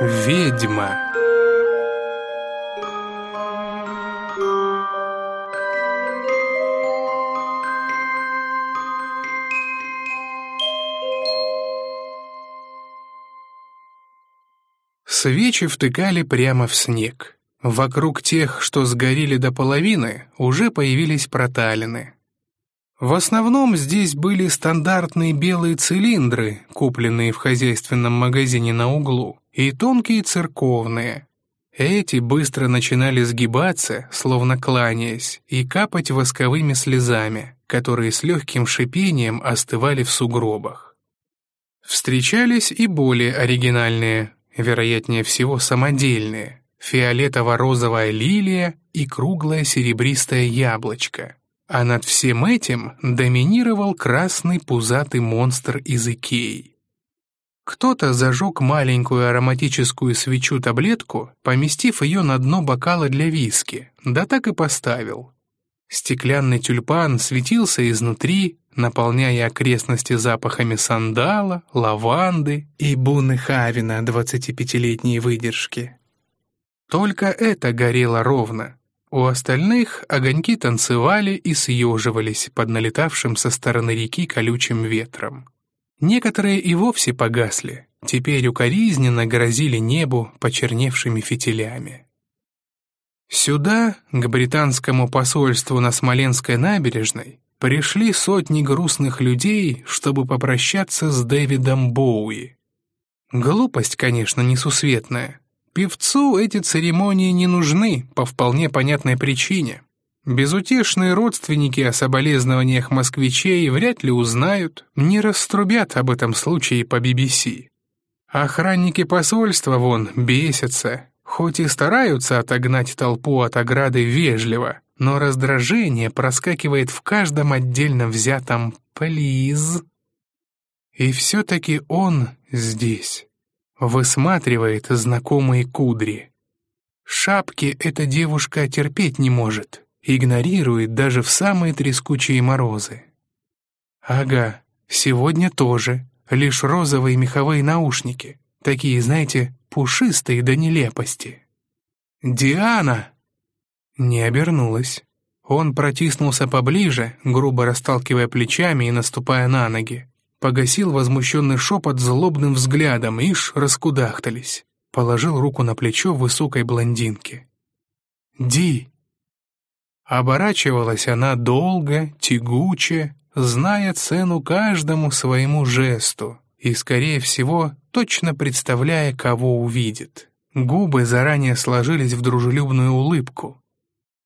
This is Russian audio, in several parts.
Ведьма. Свечи втыкали прямо в снег. Вокруг тех, что сгорели до половины, уже появились проталины. В основном здесь были стандартные белые цилиндры, купленные в хозяйственном магазине на углу, и тонкие церковные. Эти быстро начинали сгибаться, словно кланяясь, и капать восковыми слезами, которые с легким шипением остывали в сугробах. Встречались и более оригинальные, вероятнее всего самодельные, фиолетово-розовая лилия и круглое серебристое яблочко. А над всем этим доминировал красный пузатый монстр из Икеи. Кто-то зажег маленькую ароматическую свечу-таблетку, поместив ее на дно бокала для виски, да так и поставил. Стеклянный тюльпан светился изнутри, наполняя окрестности запахами сандала, лаванды и буны хавина 25-летней выдержки. Только это горело ровно. У остальных огоньки танцевали и съеживались под налетавшим со стороны реки колючим ветром. Некоторые и вовсе погасли, теперь укоризненно грозили небу почерневшими фитилями. Сюда, к британскому посольству на Смоленской набережной, пришли сотни грустных людей, чтобы попрощаться с Дэвидом Боуи. Глупость, конечно, несусветная, Певцу эти церемонии не нужны по вполне понятной причине. Безутешные родственники о соболезнованиях москвичей вряд ли узнают, не раструбят об этом случае по BBC. Охранники посольства вон бесятся, хоть и стараются отогнать толпу от ограды вежливо, но раздражение проскакивает в каждом отдельно взятом «плиз». И все-таки он здесь высматривает знакомые кудри. Шапки эта девушка терпеть не может, игнорирует даже в самые трескучие морозы. Ага, сегодня тоже, лишь розовые меховые наушники, такие, знаете, пушистые до нелепости. «Диана!» Не обернулась. Он протиснулся поближе, грубо расталкивая плечами и наступая на ноги. Погасил возмущенный шепот злобным взглядом, ишь, раскудахтались. Положил руку на плечо высокой блондинки. «Ди!» Оборачивалась она долго, тягуче, зная цену каждому своему жесту и, скорее всего, точно представляя, кого увидит. Губы заранее сложились в дружелюбную улыбку,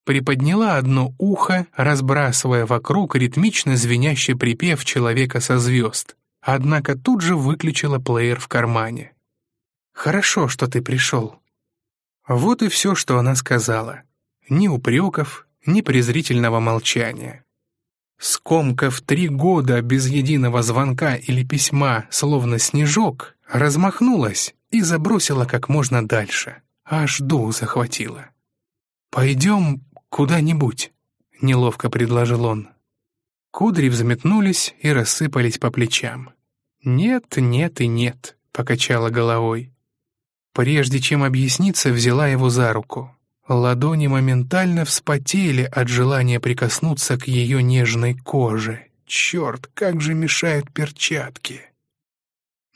приподняла одно ухо, разбрасывая вокруг ритмично звенящий припев человека со звезд, однако тут же выключила плеер в кармане. «Хорошо, что ты пришел». Вот и все, что она сказала. Ни упреков, ни презрительного молчания. Скомкав три года без единого звонка или письма, словно снежок, размахнулась и забросила как можно дальше. Аж дух захватила. «Пойдем «Куда-нибудь», — неловко предложил он. Кудри взметнулись и рассыпались по плечам. «Нет, нет и нет», — покачала головой. Прежде чем объясниться, взяла его за руку. Ладони моментально вспотели от желания прикоснуться к ее нежной коже. Черт, как же мешают перчатки.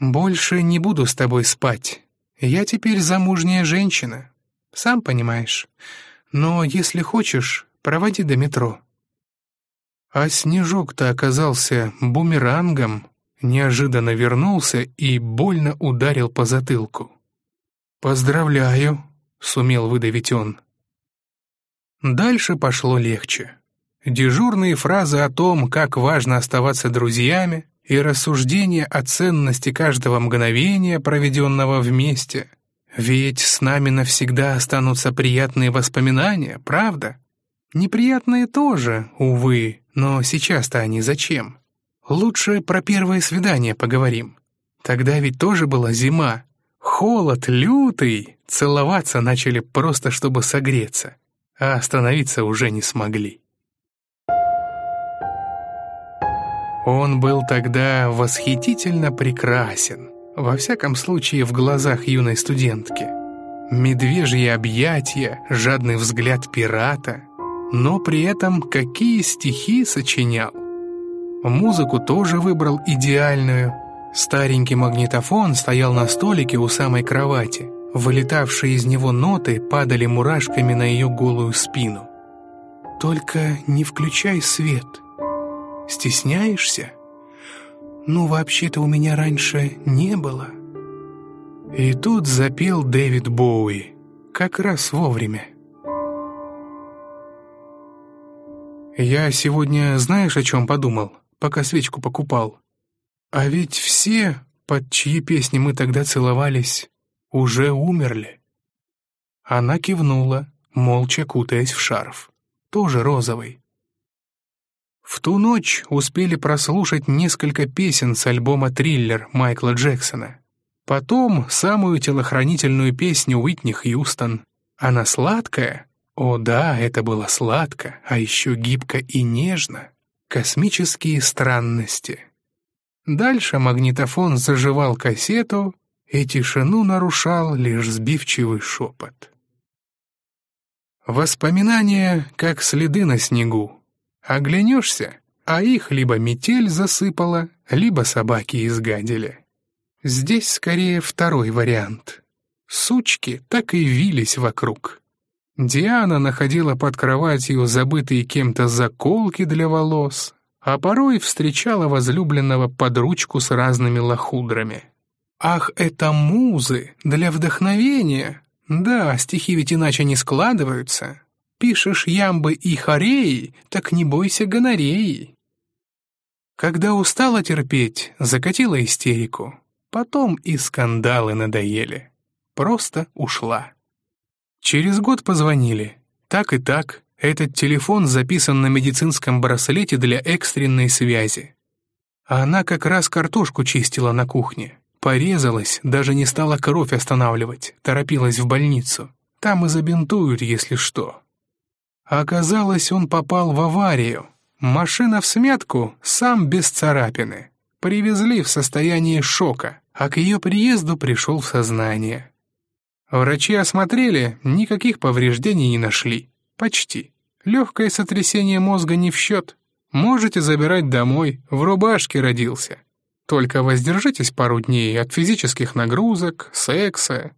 «Больше не буду с тобой спать. Я теперь замужняя женщина. Сам понимаешь. Но если хочешь, проводи до метро». А снежок-то оказался бумерангом, неожиданно вернулся и больно ударил по затылку. «Поздравляю», — сумел выдавить он. Дальше пошло легче. Дежурные фразы о том, как важно оставаться друзьями, и рассуждения о ценности каждого мгновения, проведенного вместе, ведь с нами навсегда останутся приятные воспоминания, правда? Неприятные тоже, увы, но сейчас-то они зачем? Лучше про первое свидание поговорим. Тогда ведь тоже была зима. Холод лютый, целоваться начали просто, чтобы согреться, а остановиться уже не смогли. Он был тогда восхитительно прекрасен, Во всяком случае, в глазах юной студентки. Медвежьи объятия, жадный взгляд пирата. Но при этом какие стихи сочинял. Музыку тоже выбрал идеальную. Старенький магнитофон стоял на столике у самой кровати. Вылетавшие из него ноты падали мурашками на ее голую спину. «Только не включай свет. Стесняешься? Ну, вообще-то у меня раньше не было». И тут запел Дэвид Боуи, как раз вовремя. «Я сегодня знаешь, о чем подумал?» пока свечку покупал. А ведь все, под чьи песни мы тогда целовались, уже умерли. Она кивнула, молча кутаясь в шарф, тоже розовый. В ту ночь успели прослушать несколько песен с альбома «Триллер» Майкла Джексона. Потом самую телохранительную песню Уитни Хьюстон. Она сладкая? О да, это было сладко, а еще гибко и нежно. Космические странности. Дальше магнитофон заживал кассету, и тишину нарушал лишь сбивчивый шепот. Воспоминания, как следы на снегу. Оглянешься, а их либо метель засыпала, либо собаки изгадили. Здесь скорее второй вариант. Сучки так и вились вокруг. Диана находила под кроватью забытые кем-то заколки для волос, а порой встречала возлюбленного под ручку с разными лохудрами. «Ах, это музы! Для вдохновения! Да, стихи ведь иначе не складываются. Пишешь ямбы и хореи, так не бойся гонореи». Когда устала терпеть, закатила истерику. Потом и скандалы надоели. Просто ушла. Через год позвонили. Так и так, этот телефон записан на медицинском браслете для экстренной связи. А она как раз картошку чистила на кухне. Порезалась, даже не стала кровь останавливать, торопилась в больницу. Там и забинтуют, если что. Оказалось, он попал в аварию. Машина в смятку, сам без царапины. Привезли в состоянии шока, а к ее приезду пришел в сознание. Врачи осмотрели, никаких повреждений не нашли. Почти. Легкое сотрясение мозга не в счет. Можете забирать домой, в рубашке родился. Только воздержитесь пару дней от физических нагрузок, секса.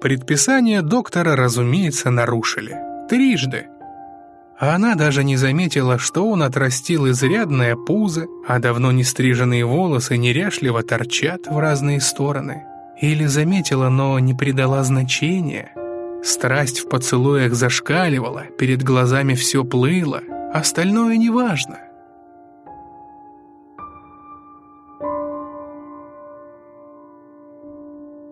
Предписание доктора, разумеется, нарушили. Трижды. А она даже не заметила, что он отрастил изрядное пузо, а давно не стриженные волосы неряшливо торчат в разные стороны. Или заметила, но не придала значения. Страсть в поцелуях зашкаливала, перед глазами все плыло, остальное неважно.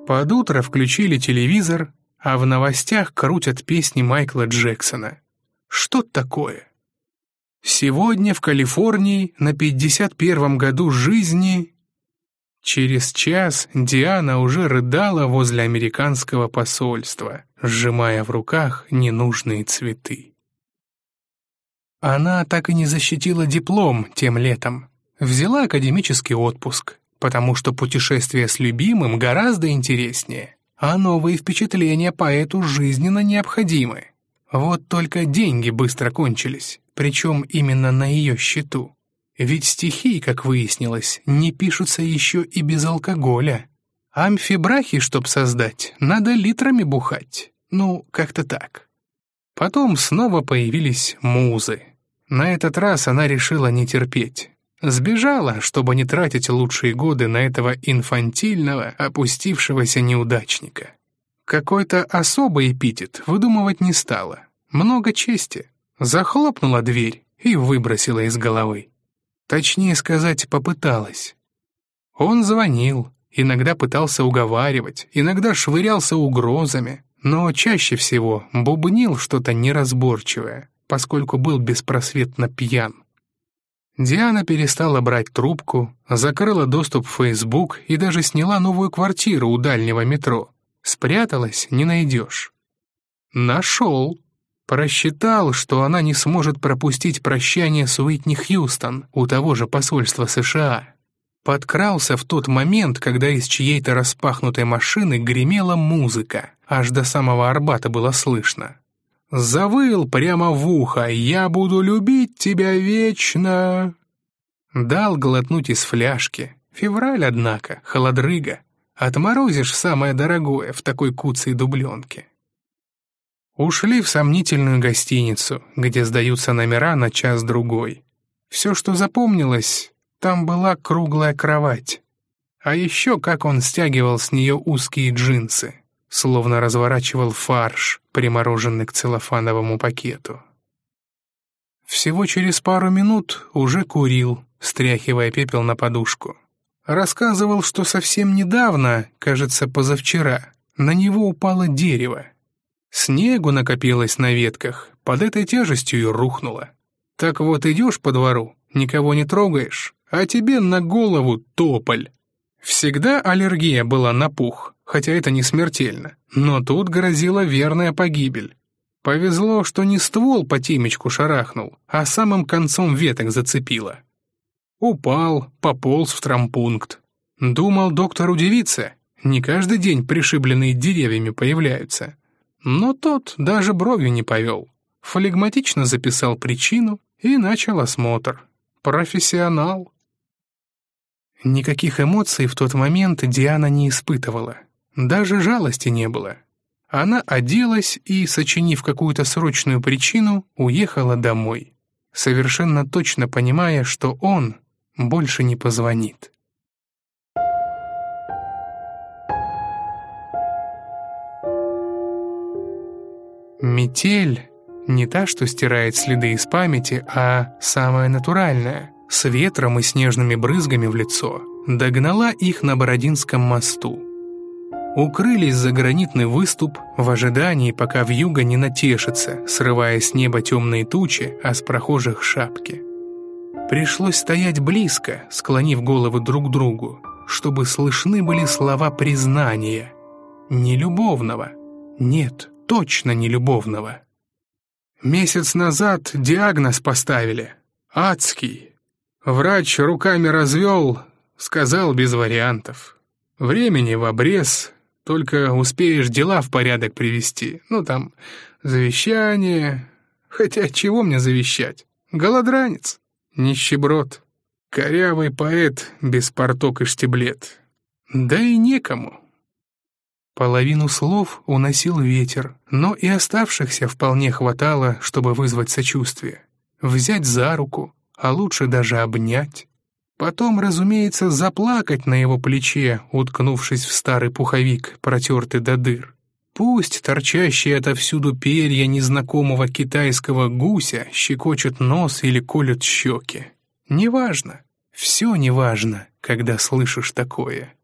Под утро включили телевизор, а в новостях крутят песни Майкла Джексона — что такое? Сегодня в Калифорнии на 51-м году жизни... Через час Диана уже рыдала возле американского посольства, сжимая в руках ненужные цветы. Она так и не защитила диплом тем летом. Взяла академический отпуск, потому что путешествие с любимым гораздо интереснее, а новые впечатления поэту жизненно необходимы. Вот только деньги быстро кончились, причем именно на ее счету. Ведь стихи, как выяснилось, не пишутся еще и без алкоголя. Амфибрахи, чтоб создать, надо литрами бухать. Ну, как-то так. Потом снова появились музы. На этот раз она решила не терпеть. Сбежала, чтобы не тратить лучшие годы на этого инфантильного, опустившегося неудачника. Какой-то особый эпитет выдумывать не стала. Много чести. Захлопнула дверь и выбросила из головы. Точнее сказать, попыталась. Он звонил, иногда пытался уговаривать, иногда швырялся угрозами, но чаще всего бубнил что-то неразборчивое, поскольку был беспросветно пьян. Диана перестала брать трубку, закрыла доступ в Facebook и даже сняла новую квартиру у дальнего метро. Спряталась — не найдешь. Нашел. Просчитал, что она не сможет пропустить прощание с Уитни Хьюстон у того же посольства США. Подкрался в тот момент, когда из чьей-то распахнутой машины гремела музыка, аж до самого Арбата было слышно. Завыл прямо в ухо «Я буду любить тебя вечно!» Дал глотнуть из фляжки. Февраль, однако, холодрыга. Отморозишь самое дорогое в такой куцей дубленке. Ушли в сомнительную гостиницу, где сдаются номера на час-другой. Все, что запомнилось, там была круглая кровать. А еще как он стягивал с нее узкие джинсы, словно разворачивал фарш, примороженный к целлофановому пакету. Всего через пару минут уже курил, стряхивая пепел на подушку. Рассказывал, что совсем недавно, кажется, позавчера, на него упало дерево. Снегу накопилось на ветках, под этой тяжестью и рухнуло. Так вот идешь по двору, никого не трогаешь, а тебе на голову тополь. Всегда аллергия была на пух, хотя это не смертельно, но тут грозила верная погибель. Повезло, что не ствол по темечку шарахнул, а самым концом веток зацепило. Упал, пополз в трампункт. Думал, доктор удивится, не каждый день пришибленные деревьями появляются. Но тот даже бровью не повел. Флегматично записал причину и начал осмотр. Профессионал. Никаких эмоций в тот момент Диана не испытывала. Даже жалости не было. Она оделась и, сочинив какую-то срочную причину, уехала домой, совершенно точно понимая, что он больше не позвонит. Метель — не та, что стирает следы из памяти, а самая натуральная, с ветром и снежными брызгами в лицо, догнала их на Бородинском мосту. Укрылись за гранитный выступ в ожидании, пока вьюга не натешится, срывая с неба темные тучи, а с прохожих шапки. Пришлось стоять близко, склонив головы друг к другу, чтобы слышны были слова признания. Не любовного. Нет, точно не любовного. Месяц назад диагноз поставили. Адский. Врач руками развел, сказал без вариантов. Времени в обрез, только успеешь дела в порядок привести. Ну там, завещание... Хотя чего мне завещать? Голодранец, нищеброд, корявый поэт без порток и штиблет. Да и некому. Половину слов уносил ветер, но и оставшихся вполне хватало, чтобы вызвать сочувствие. Взять за руку, а лучше даже обнять. Потом, разумеется, заплакать на его плече, уткнувшись в старый пуховик, протертый до дыр. Пусть торчащие отовсюду перья незнакомого китайского гуся щекочут нос или колют щеки. Неважно, все неважно, когда слышишь такое.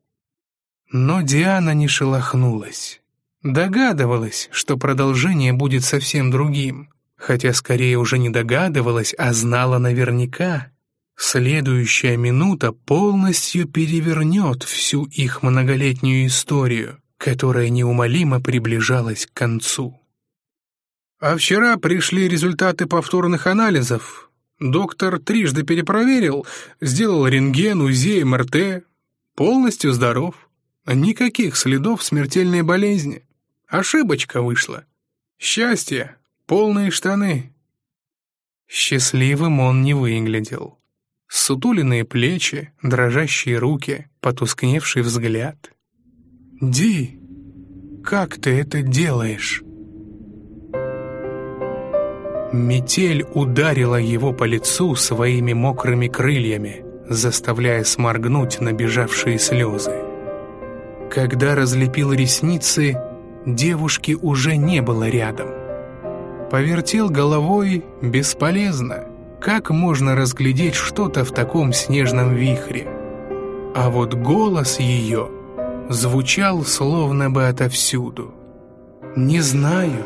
Но Диана не шелохнулась. Догадывалась, что продолжение будет совсем другим, хотя скорее уже не догадывалась, а знала наверняка. Следующая минута полностью перевернет всю их многолетнюю историю, которая неумолимо приближалась к концу. А вчера пришли результаты повторных анализов. Доктор трижды перепроверил, сделал рентген, УЗИ, МРТ. Полностью здоров. Никаких следов смертельной болезни. Ошибочка вышла. Счастье, полные штаны. Счастливым он не выглядел. Сутуленные плечи, дрожащие руки, потускневший взгляд. «Ди, как ты это делаешь?» Метель ударила его по лицу своими мокрыми крыльями, заставляя сморгнуть набежавшие слезы. Когда разлепил ресницы, девушки уже не было рядом. Повертел головой бесполезно. Как можно разглядеть что-то в таком снежном вихре? А вот голос ее звучал словно бы отовсюду. «Не знаю,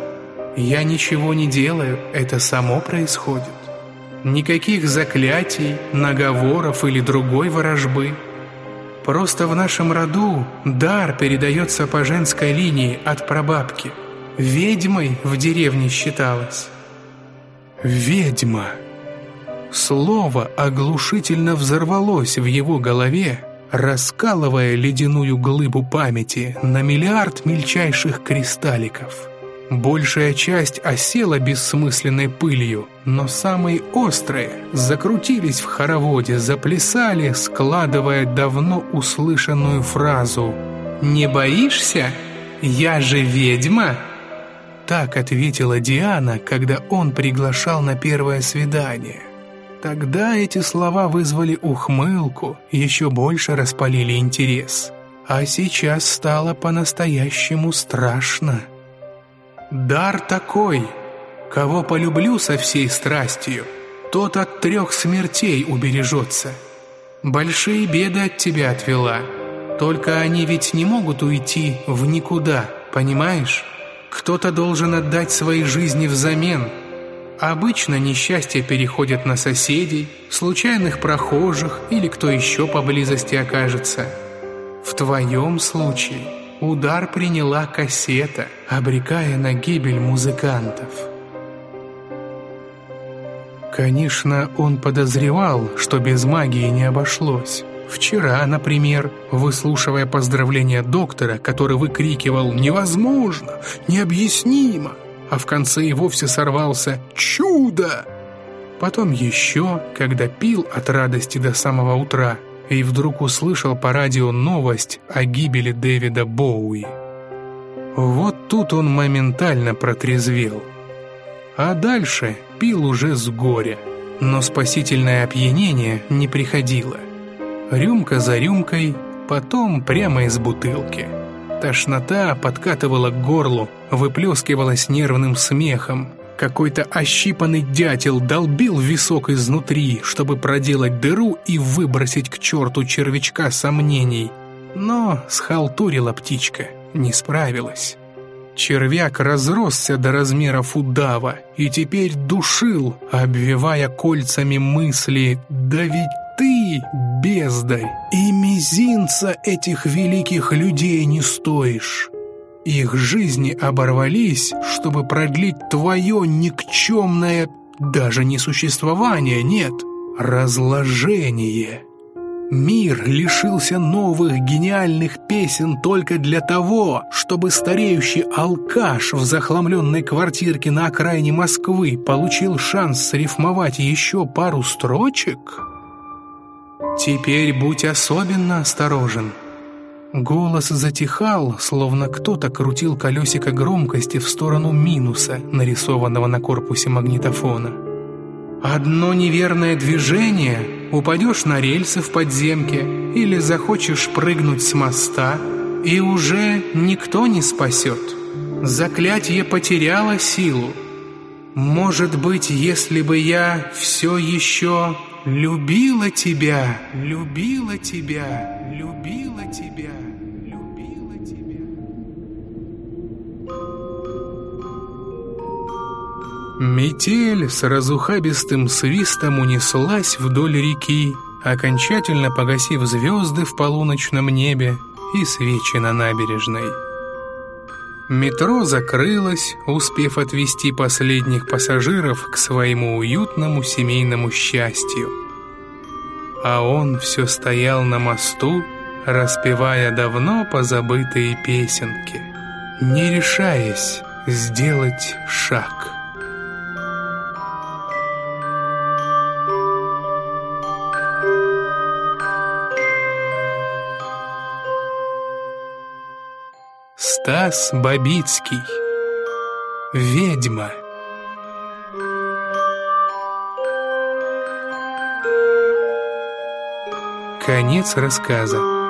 я ничего не делаю, это само происходит. Никаких заклятий, наговоров или другой ворожбы – Просто в нашем роду дар передается по женской линии от прабабки. Ведьмой в деревне считалась. «Ведьма!» Слово оглушительно взорвалось в его голове, раскалывая ледяную глыбу памяти на миллиард мельчайших кристалликов. Большая часть осела бессмысленной пылью, но самые острые закрутились в хороводе, заплясали, складывая давно услышанную фразу «Не боишься? Я же ведьма!» Так ответила Диана, когда он приглашал на первое свидание. Тогда эти слова вызвали ухмылку, еще больше распалили интерес. А сейчас стало по-настоящему страшно. «Дар такой, кого полюблю со всей страстью, тот от трех смертей убережется. Большие беды от тебя отвела, только они ведь не могут уйти в никуда, понимаешь? Кто-то должен отдать свои жизни взамен». Обычно несчастья переходят на соседей, случайных прохожих или кто еще поблизости окажется. В твоем случае удар приняла кассета, обрекая на гибель музыкантов. Конечно, он подозревал, что без магии не обошлось. Вчера, например, выслушивая поздравления доктора, который выкрикивал «Невозможно! Необъяснимо!», а в конце и вовсе сорвался «Чудо!». Потом еще, когда пил от радости до самого утра, и вдруг услышал по радио новость о гибели Дэвида Боуи. Вот тут он моментально протрезвел. А дальше пил уже с горя, но спасительное опьянение не приходило. Рюмка за рюмкой, потом прямо из бутылки. Тошнота подкатывала к горлу, выплескивалась нервным смехом. Какой-то ощипанный дятел долбил висок изнутри, чтобы проделать дыру и выбросить к черту червячка сомнений. Но схалтурила птичка, не справилась. Червяк разросся до размеров удава и теперь душил, обвивая кольцами мысли «Да ведь ты, бездарь, и мизинца этих великих людей не стоишь!» Их жизни оборвались, чтобы продлить твое никчемное, даже не существование, нет, разложение. Мир лишился новых гениальных песен только для того, чтобы стареющий алкаш в захламленной квартирке на окраине Москвы получил шанс срифмовать еще пару строчек? Теперь будь особенно осторожен – Голос затихал, словно кто-то крутил колесико громкости в сторону минуса, нарисованного на корпусе магнитофона. «Одно неверное движение, упадешь на рельсы в подземке или захочешь прыгнуть с моста, и уже никто не спасет. Заклятие потеряло силу. Может быть, если бы я все еще любила тебя, любила тебя, любила тебя». Метель с разухабистым свистом унеслась вдоль реки, окончательно погасив звезды в полуночном небе и свечи на набережной. Метро закрылось, успев отвезти последних пассажиров к своему уютному семейному счастью. А он все стоял на мосту, распевая давно позабытые песенки, не решаясь сделать шаг. Стас Бабицкий. Ведьма. Конец рассказа